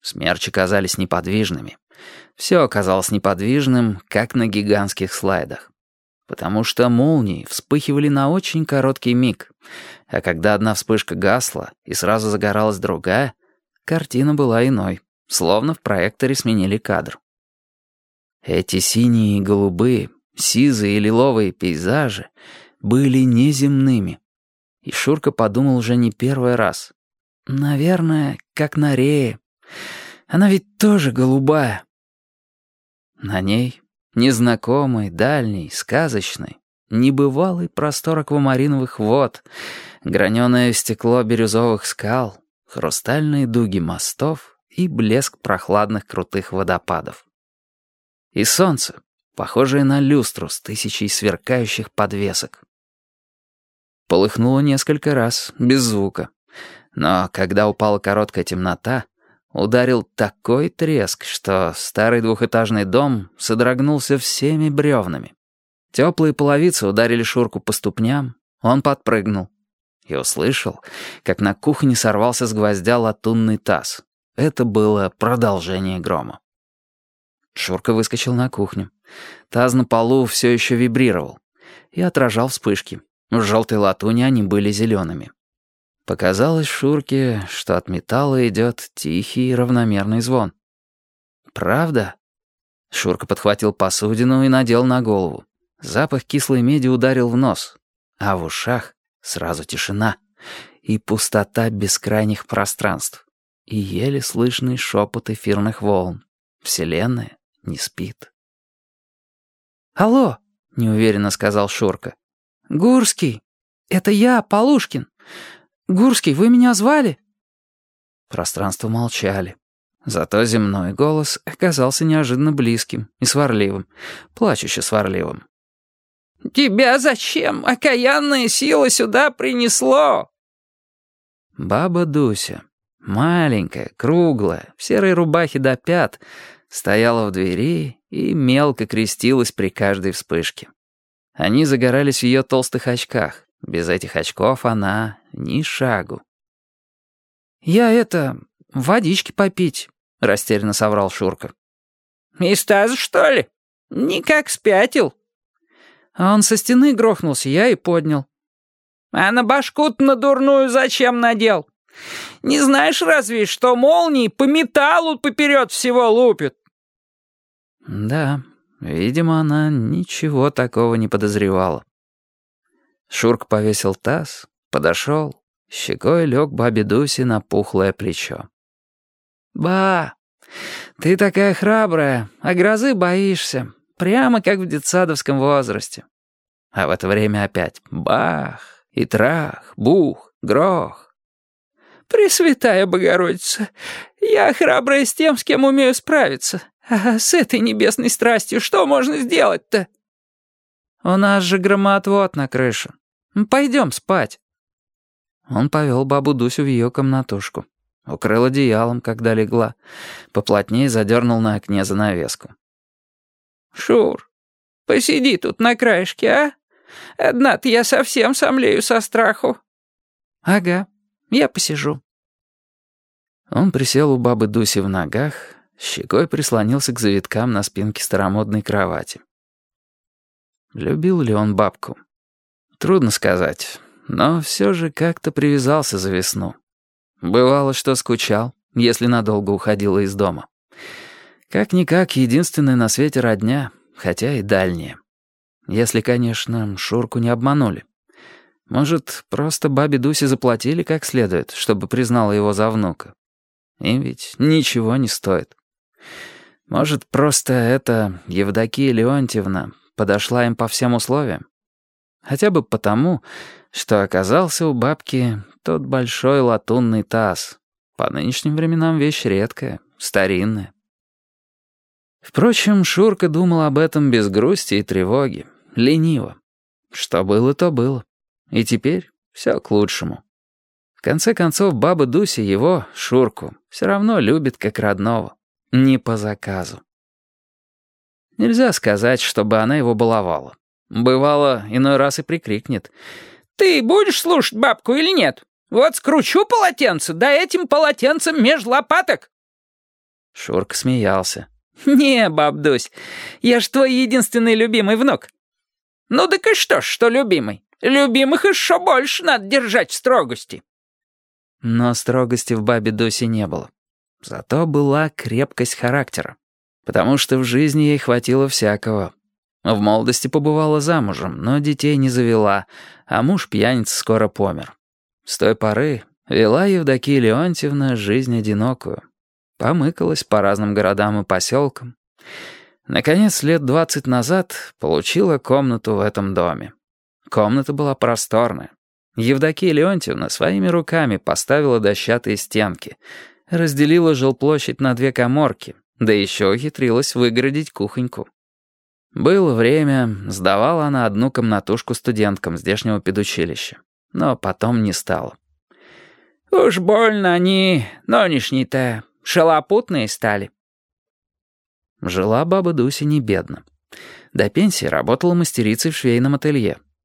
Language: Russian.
Смерчи казались неподвижными. Все оказалось неподвижным, как на гигантских слайдах. Потому что молнии вспыхивали на очень короткий миг, а когда одна вспышка гасла и сразу загоралась другая, картина была иной, словно в проекторе сменили кадр. Эти синие и голубые, сизые и лиловые пейзажи были неземными. И Шурка подумал уже не первый раз. Наверное, как на рее. Она ведь тоже голубая. На ней, незнакомый, дальний, сказочный, небывалый простор аквамариновых вод, граненое стекло бирюзовых скал, хрустальные дуги мостов и блеск прохладных крутых водопадов. И солнце, похожее на люстру с тысячей сверкающих подвесок. Полыхнуло несколько раз, без звука. Но когда упала короткая темнота, ударил такой треск, что старый двухэтажный дом содрогнулся всеми бревнами. Теплые половицы ударили Шурку по ступням, он подпрыгнул. И услышал, как на кухне сорвался с гвоздя латунный таз. Это было продолжение грома. Шурка выскочил на кухню. Таз на полу все еще вибрировал и отражал вспышки. В желтой латуни они были зелеными. Показалось Шурке, что от металла идет тихий и равномерный звон. «Правда?» Шурка подхватил посудину и надел на голову. Запах кислой меди ударил в нос, а в ушах сразу тишина и пустота бескрайних пространств, и еле слышный шепот эфирных волн. Вселенная не спит. «Алло!» — неуверенно сказал Шурка. «Гурский! Это я, Полушкин! Гурский, вы меня звали?» Пространство молчали. Зато земной голос оказался неожиданно близким и сварливым, плачуще сварливым. «Тебя зачем, окаянная сила, сюда принесло?» Баба Дуся, маленькая, круглая, в серой рубахе до пят, стояла в двери и мелко крестилась при каждой вспышке. Они загорались в ее толстых очках. Без этих очков она ни шагу. «Я это... водички попить», — растерянно соврал Шурка. «Из таза, что ли? Никак спятил». А он со стены грохнулся, я и поднял. «А на башку-то на дурную зачем надел? Не знаешь разве, что молнии по металлу поперед всего лупят?» «Да, Видимо, она ничего такого не подозревала. Шурк повесил таз, подошел, щекой лег бабе Дусе на пухлое плечо. «Ба, ты такая храбрая, а грозы боишься, прямо как в детсадовском возрасте». А в это время опять бах и трах, бух, грох. «Пресвятая Богородица, я храбрая с тем, с кем умею справиться. А с этой небесной страстью что можно сделать-то?» «У нас же громоотвод на крыше. Пойдем спать». Он повел бабу Дусю в ее комнатушку. Укрыл одеялом, когда легла. Поплотнее задернул на окне занавеску. «Шур, посиди тут на краешке, а? Одна-то я совсем сомлею со страху». «Ага, я посижу». Он присел у бабы Дуси в ногах, щекой прислонился к завиткам на спинке старомодной кровати. Любил ли он бабку? Трудно сказать, но все же как-то привязался за весну. Бывало, что скучал, если надолго уходила из дома. Как-никак единственная на свете родня, хотя и дальняя. Если, конечно, Шурку не обманули. Может, просто бабе Дусе заплатили как следует, чтобы признала его за внука. Им ведь ничего не стоит. Может, просто эта Евдокия Леонтьевна подошла им по всем условиям? Хотя бы потому, что оказался у бабки тот большой латунный таз. По нынешним временам вещь редкая, старинная. Впрочем, Шурка думал об этом без грусти и тревоги, лениво. Что было, то было. И теперь все к лучшему. В конце концов, баба Дуся его, Шурку, все равно любит как родного. Не по заказу. Нельзя сказать, чтобы она его баловала. Бывало, иной раз и прикрикнет. «Ты будешь слушать бабку или нет? Вот скручу полотенце, да этим полотенцем меж лопаток!» Шурка смеялся. «Не, бабдусь, я ж твой единственный любимый внук». «Ну так и что ж, что любимый? Любимых еще больше надо держать в строгости». Но строгости в бабе Дусе не было. Зато была крепкость характера. Потому что в жизни ей хватило всякого. В молодости побывала замужем, но детей не завела, а муж пьяница скоро помер. С той поры вела Евдокия Леонтьевна жизнь одинокую. Помыкалась по разным городам и поселкам. Наконец, лет двадцать назад получила комнату в этом доме. Комната была просторная. Евдокия Леонтьевна своими руками поставила дощатые стенки, разделила жилплощадь на две коморки, да еще ухитрилась выгородить кухоньку. Было время, сдавала она одну комнатушку студенткам здешнего педучилища, но потом не стала. «Уж больно они, нынешние-то, шалопутные стали». Жила баба Дуся не бедно. До пенсии работала мастерицей в швейном ателье.